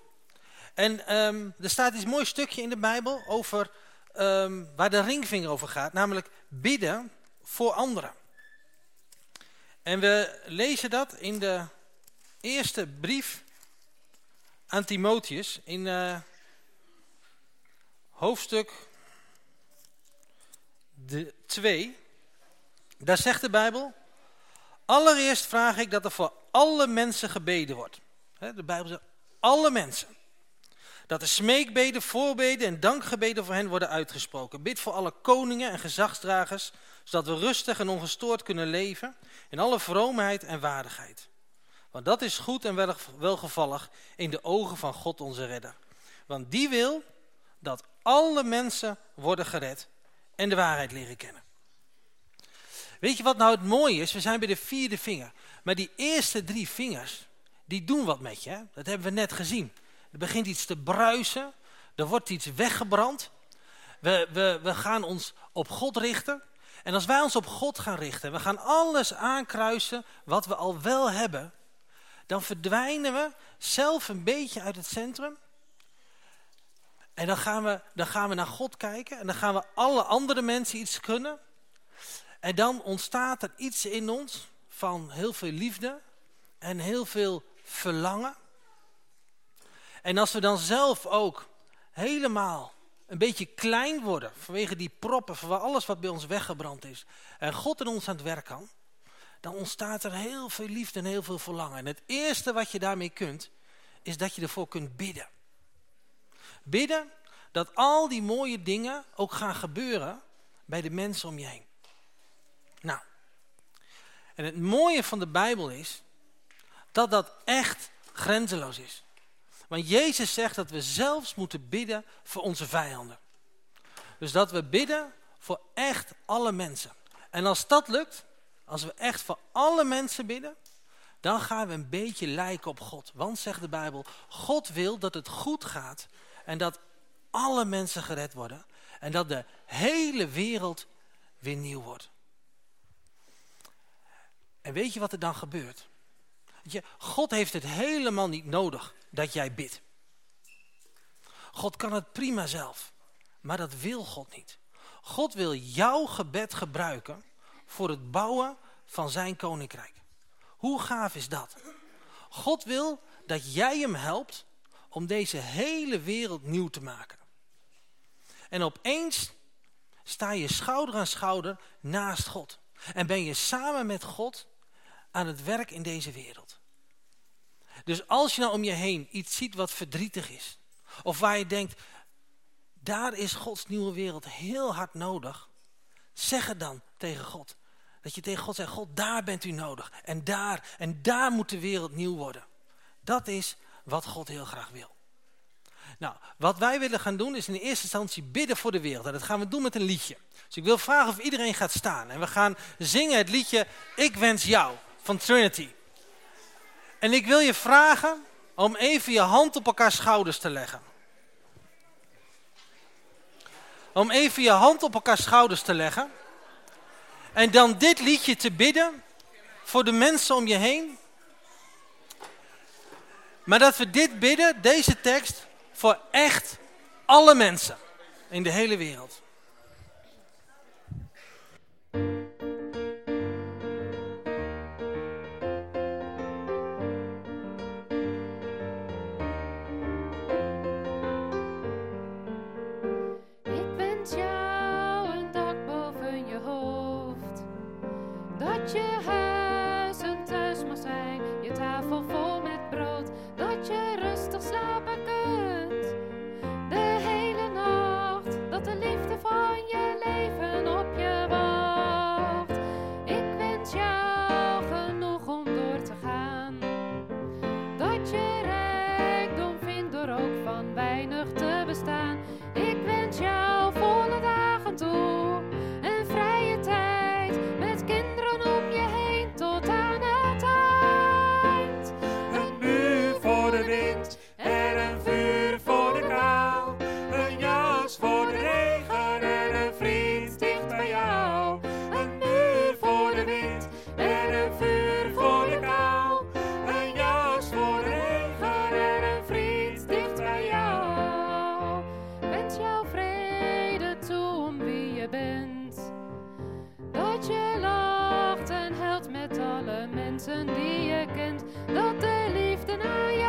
En ehm, er staat iets mooi stukje in de Bijbel over ehm, waar de ringvinger over gaat. Namelijk bidden voor anderen. En we lezen dat in de eerste brief aan Timotheus in uh, hoofdstuk 2. Daar zegt de Bijbel, allereerst vraag ik dat er voor alle mensen gebeden wordt. De Bijbel zegt alle mensen. Dat de smeekbeden, voorbeden en dankgebeden voor hen worden uitgesproken. Bid voor alle koningen en gezagsdragers, zodat we rustig en ongestoord kunnen leven in alle vroomheid en waardigheid. Want dat is goed en welgevallig in de ogen van God onze redder. Want die wil dat alle mensen worden gered en de waarheid leren kennen. Weet je wat nou het mooie is? We zijn bij de vierde vinger. Maar die eerste drie vingers, die doen wat met je. Hè? Dat hebben we net gezien. Er begint iets te bruisen. Er wordt iets weggebrand. We, we, we gaan ons op God richten. En als wij ons op God gaan richten, we gaan alles aankruisen wat we al wel hebben, dan verdwijnen we zelf een beetje uit het centrum. En dan gaan we, dan gaan we naar God kijken en dan gaan we alle andere mensen iets kunnen. En dan ontstaat er iets in ons van heel veel liefde en heel veel verlangen. En als we dan zelf ook helemaal een beetje klein worden vanwege die proppen, van alles wat bij ons weggebrand is. En God in ons aan het werk kan, dan ontstaat er heel veel liefde en heel veel verlangen. En het eerste wat je daarmee kunt, is dat je ervoor kunt bidden. Bidden dat al die mooie dingen ook gaan gebeuren bij de mensen om je heen. Nou, en het mooie van de Bijbel is dat dat echt grenzeloos is. Want Jezus zegt dat we zelfs moeten bidden voor onze vijanden. Dus dat we bidden voor echt alle mensen. En als dat lukt, als we echt voor alle mensen bidden, dan gaan we een beetje lijken op God. Want, zegt de Bijbel, God wil dat het goed gaat en dat alle mensen gered worden. En dat de hele wereld weer nieuw wordt. En weet je wat er dan gebeurt? Je, God heeft het helemaal niet nodig dat jij bidt. God kan het prima zelf, maar dat wil God niet. God wil jouw gebed gebruiken voor het bouwen van zijn koninkrijk. Hoe gaaf is dat? God wil dat jij hem helpt om deze hele wereld nieuw te maken. En opeens sta je schouder aan schouder naast God. En ben je samen met God aan het werk in deze wereld. Dus als je nou om je heen iets ziet wat verdrietig is. Of waar je denkt, daar is Gods nieuwe wereld heel hard nodig. Zeg het dan tegen God. Dat je tegen God zegt, God daar bent u nodig. En daar, en daar moet de wereld nieuw worden. Dat is wat God heel graag wil. Nou, wat wij willen gaan doen is in eerste instantie bidden voor de wereld. En dat gaan we doen met een liedje. Dus ik wil vragen of iedereen gaat staan. En we gaan zingen het liedje Ik wens jou van Trinity. En ik wil je vragen om even je hand op elkaar schouders te leggen. Om even je hand op elkaar schouders te leggen. En dan dit liedje te bidden voor de mensen om je heen. Maar dat we dit bidden, deze tekst, voor echt alle mensen in de hele wereld. mensen die je kent, dat de liefde naar je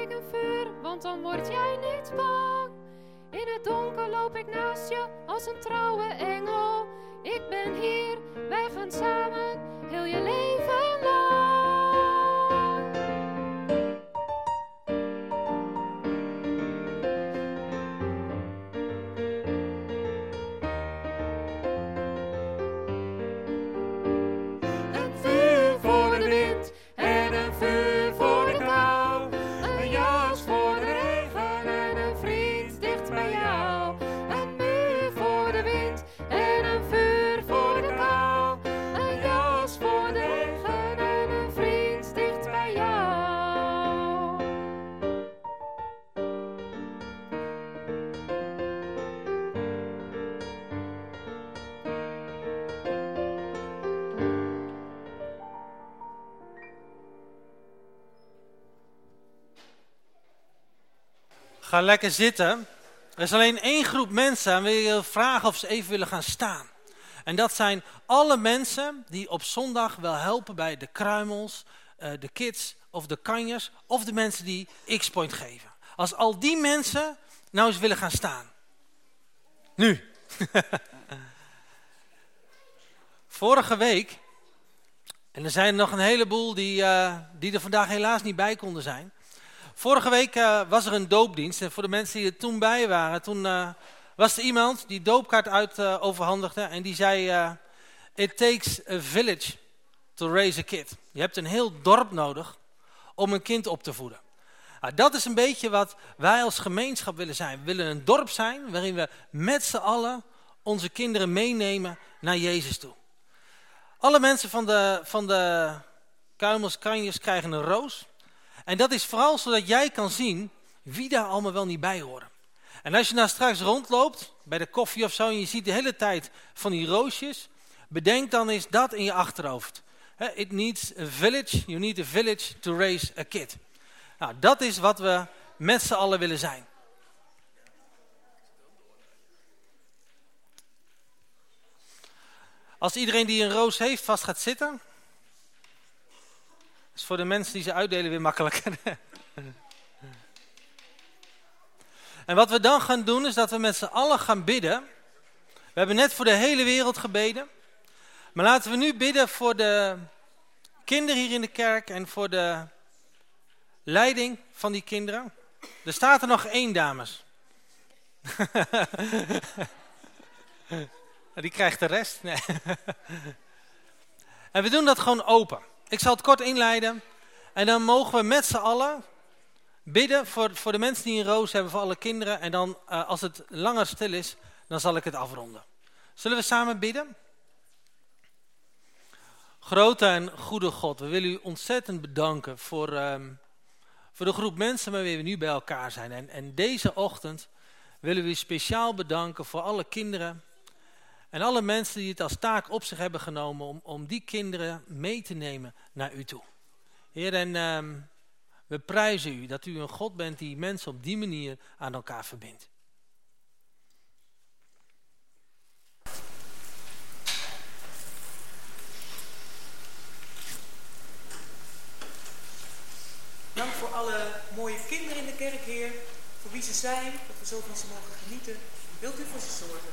ik want dan word jij niet bang. In het donker loop ik naast je als een trouwe engel. Ik ben hier, wij gaan samen heel je leven lang. Lekker zitten. Er is alleen één groep mensen aan wie je vragen of ze even willen gaan staan. En dat zijn alle mensen die op zondag wel helpen bij de kruimels, eh, de kids of de kanjers of de mensen die X-Point geven. Als al die mensen nou eens willen gaan staan. Nu. [LAUGHS] Vorige week, en er zijn nog een heleboel die, eh, die er vandaag helaas niet bij konden zijn. Vorige week eh, was er een doopdienst en voor de mensen die er toen bij waren, toen eh, was er iemand die doopkaart uit eh, overhandigde en die zei, it takes a village to raise a kid. Je hebt een heel dorp nodig om een kind op te voeden. Nou, dat is een beetje wat wij als gemeenschap willen zijn. We willen een dorp zijn waarin we met z'n allen onze kinderen meenemen naar Jezus toe. Alle mensen van de, van de kuimels, kanjes krijgen een roos. En dat is vooral zodat jij kan zien wie daar allemaal wel niet bij horen. En als je nou straks rondloopt, bij de koffie of zo, en je ziet de hele tijd van die roosjes, bedenk dan eens dat in je achterhoofd. It needs a village, you need a village to raise a kid. Nou, dat is wat we met z'n allen willen zijn. Als iedereen die een roos heeft vast gaat zitten, voor de mensen die ze uitdelen weer makkelijker. en wat we dan gaan doen is dat we met z'n allen gaan bidden. We hebben net voor de hele wereld gebeden. Maar laten we nu bidden voor de kinderen hier in de kerk en voor de leiding van die kinderen. Er staat er nog één, dames. [LAUGHS] Die krijgt de rest. [LAUGHS] En we doen dat gewoon open. Ik zal het kort inleiden. En dan mogen we met z'n allen bidden voor, voor de mensen die een roos hebben, voor alle kinderen. En dan, eh, als het langer stil is, dan zal ik het afronden. Zullen we samen bidden? Grote en goede God, we willen u ontzettend bedanken voor, ehm, voor de groep mensen waarmee we nu bij elkaar zijn. En, en deze ochtend willen we u speciaal bedanken voor alle kinderen en alle mensen die het als taak op zich hebben genomen om, om die kinderen mee te nemen naar u toe. Heer, en ehm, we prijzen u dat u een God bent die mensen op die manier aan elkaar verbindt. Dank voor alle mooie kinderen in de kerk, Heer. Voor wie ze zijn, dat we zo van ze mogen genieten. Wilt u voor ze zorgen?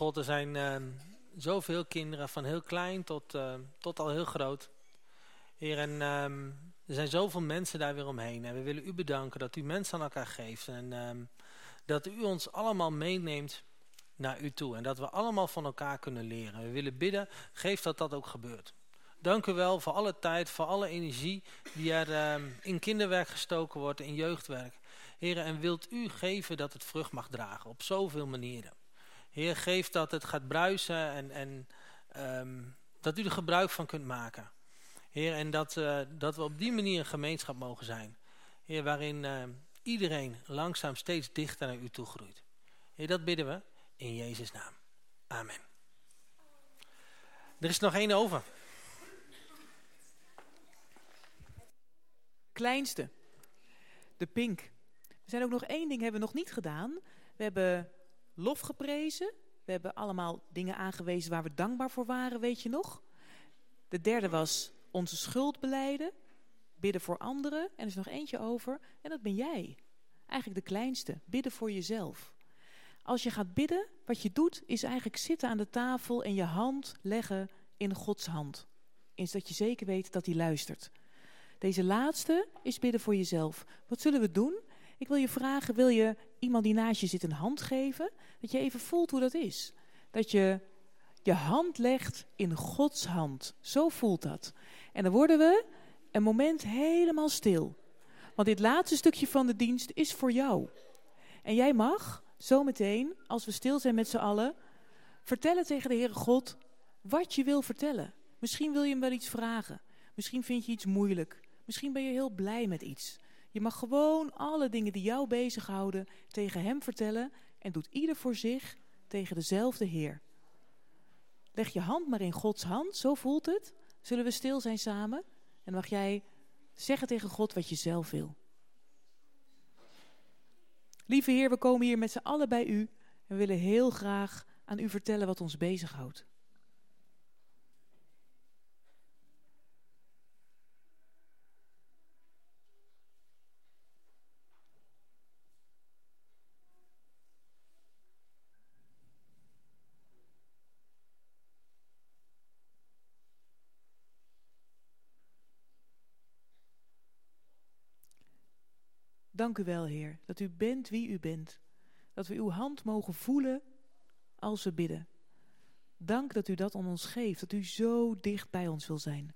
God, er zijn ehm, zoveel kinderen, van heel klein tot, ehm, tot al heel groot. Heer, en ehm, er zijn zoveel mensen daar weer omheen. En we willen u bedanken dat u mensen aan elkaar geeft. En ehm, dat u ons allemaal meeneemt naar u toe. En dat we allemaal van elkaar kunnen leren. We willen bidden, geef dat dat ook gebeurt. Dank u wel voor alle tijd, voor alle energie die er ehm, in kinderwerk gestoken wordt, in jeugdwerk. Heren, en wilt u geven dat het vrucht mag dragen op zoveel manieren. Heer, geef dat het gaat bruisen en, en ehm, dat u er gebruik van kunt maken. Heer, en dat, eh, dat we op die manier een gemeenschap mogen zijn. Heer, waarin eh, iedereen langzaam steeds dichter naar u toe groeit. Heer, dat bidden we in Jezus' naam. Amen. Er is nog één over. Kleinste. De pink. Er zijn ook nog één ding hebben we nog niet gedaan. We hebben lof geprezen. We hebben allemaal dingen aangewezen waar we dankbaar voor waren, weet je nog? De derde was onze schuld beleiden. Bidden voor anderen. En er is nog eentje over. En dat ben jij. Eigenlijk de kleinste. Bidden voor jezelf. Als je gaat bidden, wat je doet, is eigenlijk zitten aan de tafel en je hand leggen in Gods hand. Is dat je zeker weet dat hij luistert. Deze laatste is bidden voor jezelf. Wat zullen we doen? Ik wil je vragen, wil je iemand die naast je zit een hand geven? Dat je even voelt hoe dat is. Dat je je hand legt in Gods hand. Zo voelt dat. En dan worden we een moment helemaal stil. Want dit laatste stukje van de dienst is voor jou. En jij mag zometeen, als we stil zijn met z'n allen, vertellen tegen de Heere God wat je wil vertellen. Misschien wil je hem wel iets vragen. Misschien vind je iets moeilijk. Misschien ben je heel blij met iets. Je mag gewoon alle dingen die jou bezighouden tegen hem vertellen en doet ieder voor zich tegen dezelfde Heer. Leg je hand maar in Gods hand, zo voelt het. Zullen we stil zijn samen? En mag jij zeggen tegen God wat je zelf wil. Lieve Heer, we komen hier met z'n allen bij u en willen heel graag aan u vertellen wat ons bezighoudt. Dank u wel, Heer, dat u bent wie u bent. Dat we uw hand mogen voelen als we bidden. Dank dat u dat aan ons geeft, dat u zo dicht bij ons wil zijn.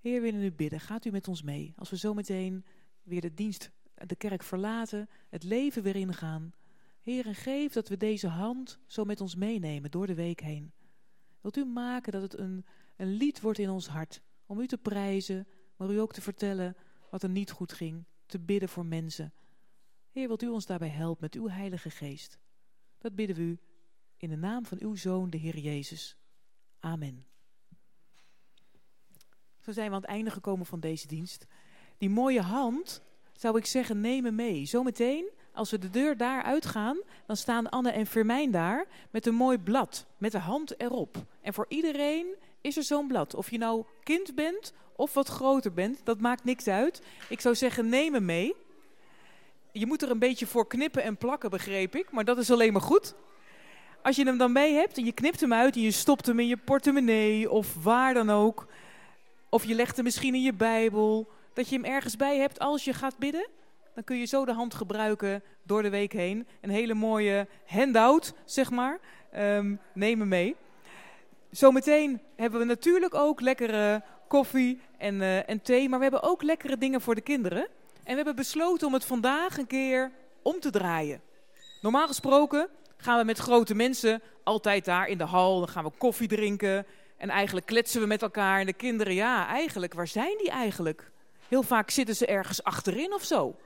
Heer, willen u bidden. Gaat u met ons mee. Als we zometeen weer de dienst, de kerk verlaten, het leven weer ingaan. Heer, en geef dat we deze hand zo met ons meenemen door de week heen. Wilt u maken dat het een, een lied wordt in ons hart. Om u te prijzen, maar u ook te vertellen wat er niet goed ging te bidden voor mensen. Heer, wilt u ons daarbij helpen met uw heilige geest? Dat bidden we u in de naam van uw Zoon, de Heer Jezus. Amen. Zo zijn we aan het einde gekomen van deze dienst. Die mooie hand, zou ik zeggen, neem me mee. Zometeen, als we de deur daar uitgaan, dan staan Anne en Vermijn daar met een mooi blad, met de hand erop. En voor iedereen is er zo'n blad. Of je nou kind bent of wat groter bent, dat maakt niks uit. Ik zou zeggen, neem hem mee. Je moet er een beetje voor knippen en plakken, begreep ik. Maar dat is alleen maar goed. Als je hem dan mee hebt en je knipt hem uit en je stopt hem in je portemonnee of waar dan ook. Of je legt hem misschien in je Bijbel. Dat je hem ergens bij hebt als je gaat bidden. Dan kun je zo de hand gebruiken door de week heen. Een hele mooie handout, zeg maar. Um, neem hem mee. Zometeen hebben we natuurlijk ook lekkere koffie en, uh, en thee. Maar we hebben ook lekkere dingen voor de kinderen. En we hebben besloten om het vandaag een keer om te draaien. Normaal gesproken gaan we met grote mensen altijd daar in de hal. Dan gaan we koffie drinken. En eigenlijk kletsen we met elkaar. En de kinderen, ja, eigenlijk, waar zijn die eigenlijk? Heel vaak zitten ze ergens achterin of zo.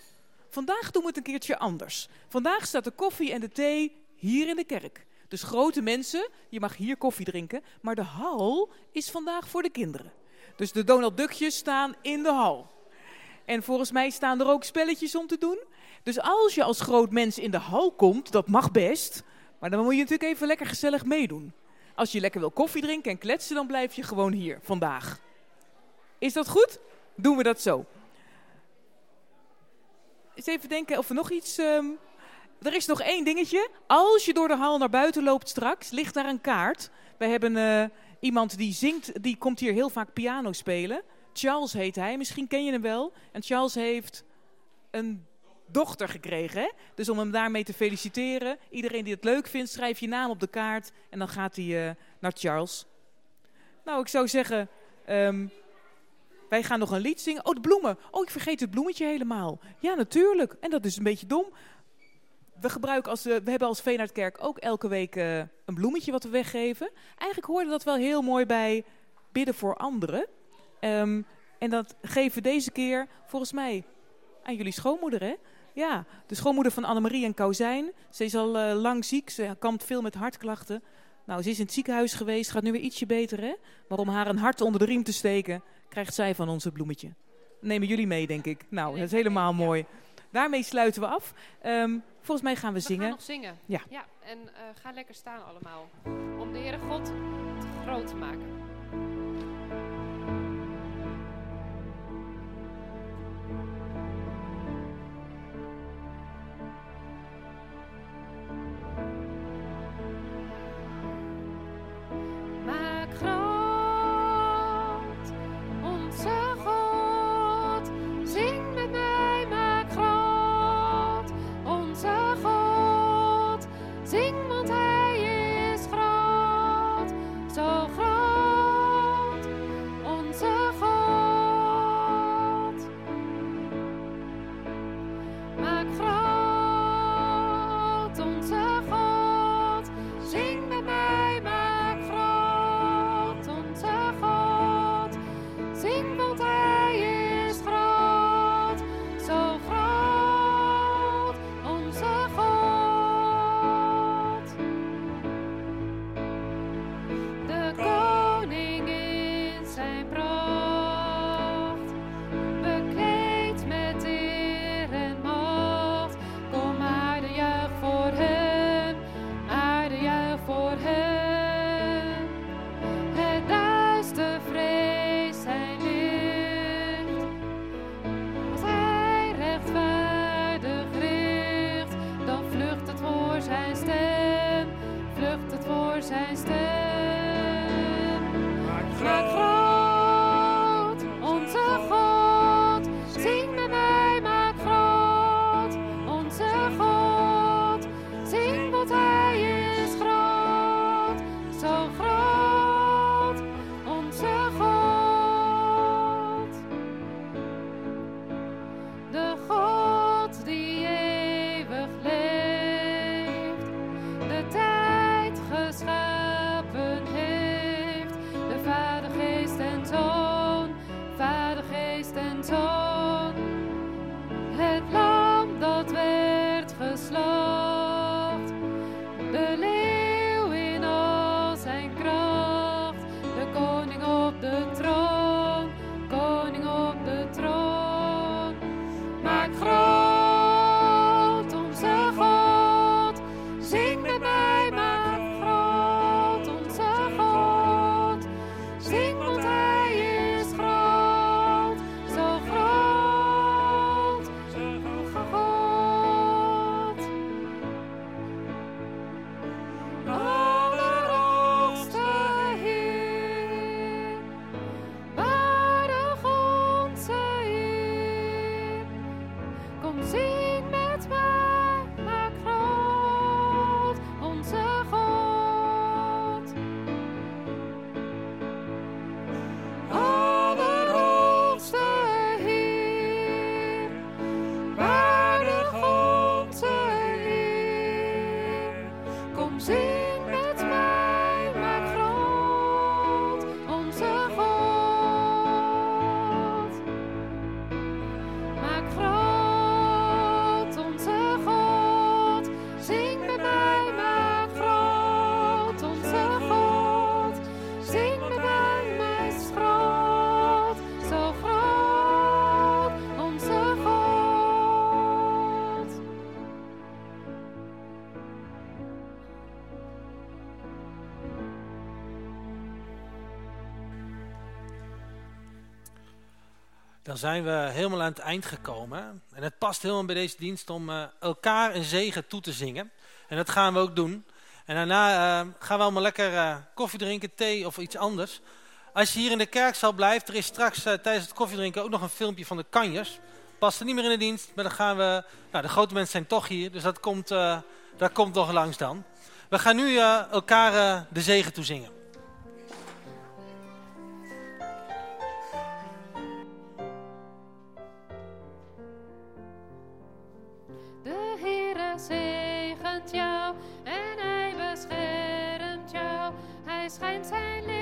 Vandaag doen we het een keertje anders. Vandaag staat de koffie en de thee hier in de kerk. Dus grote mensen, je mag hier koffie drinken. Maar de hal is vandaag voor de kinderen. Dus de Donald Duckjes staan in de hal. En volgens mij staan er ook spelletjes om te doen. Dus als je als groot mens in de hal komt, dat mag best. Maar dan moet je natuurlijk even lekker gezellig meedoen. Als je lekker wil koffie drinken en kletsen, dan blijf je gewoon hier vandaag. Is dat goed? Doen we dat zo. Eens even denken of er nog iets... Um... Er is nog één dingetje. Als je door de hal naar buiten loopt straks, ligt daar een kaart. We hebben... Uh, iemand die zingt, die komt hier heel vaak piano spelen. Charles heet hij, misschien ken je hem wel. En Charles heeft een dochter gekregen. Hè? Dus om hem daarmee te feliciteren. Iedereen die het leuk vindt, schrijf je naam op de kaart. En dan gaat hij eh, naar Charles. Nou, ik zou zeggen... ehm, wij gaan nog een lied zingen. Oh, de bloemen. Oh, ik vergeet het bloemetje helemaal. Ja, natuurlijk. En dat is een beetje dom. We, gebruiken als, eh, we hebben als Veenaardkerk ook elke week eh, een bloemetje wat we weggeven. Eigenlijk hoorde dat wel heel mooi bij bidden voor anderen. Ehm, en dat geven we deze keer volgens mij aan jullie schoonmoeder, hè? Ja, de schoonmoeder van Annemarie en Kouzijn. Ze is al eh, lang ziek, ze kampt veel met hartklachten. Nou, ze is in het ziekenhuis geweest, gaat nu weer ietsje beter, hè? Maar om haar een hart onder de riem te steken, krijgt zij van ons het bloemetje. Nemen jullie mee, denk ik. Nou, dat is helemaal mooi. Daarmee sluiten we af. Ehm, volgens mij gaan we We zingen. gaan nog zingen. Ja. ja en eh, ga lekker staan allemaal. Om de Heere God te groot te maken. Lord, dan zijn we helemaal aan het eind gekomen. En het past helemaal bij deze dienst om eh, elkaar een zegen toe te zingen. En dat gaan we ook doen. En daarna eh, gaan we allemaal lekker uh, koffie drinken, thee of iets anders. Als je hier in de kerk zal blijft, er is straks tijdens het koffiedrinken ook nog een filmpje van de kanjers. Past er niet meer in de dienst, maar dan gaan we... Nou, de grote mensen zijn toch hier, dus dat komt, dat komt nog langs dan. We gaan nu elkaar de zegen toezingen. en hij beschermt jou. Hij schijnt zijn licht.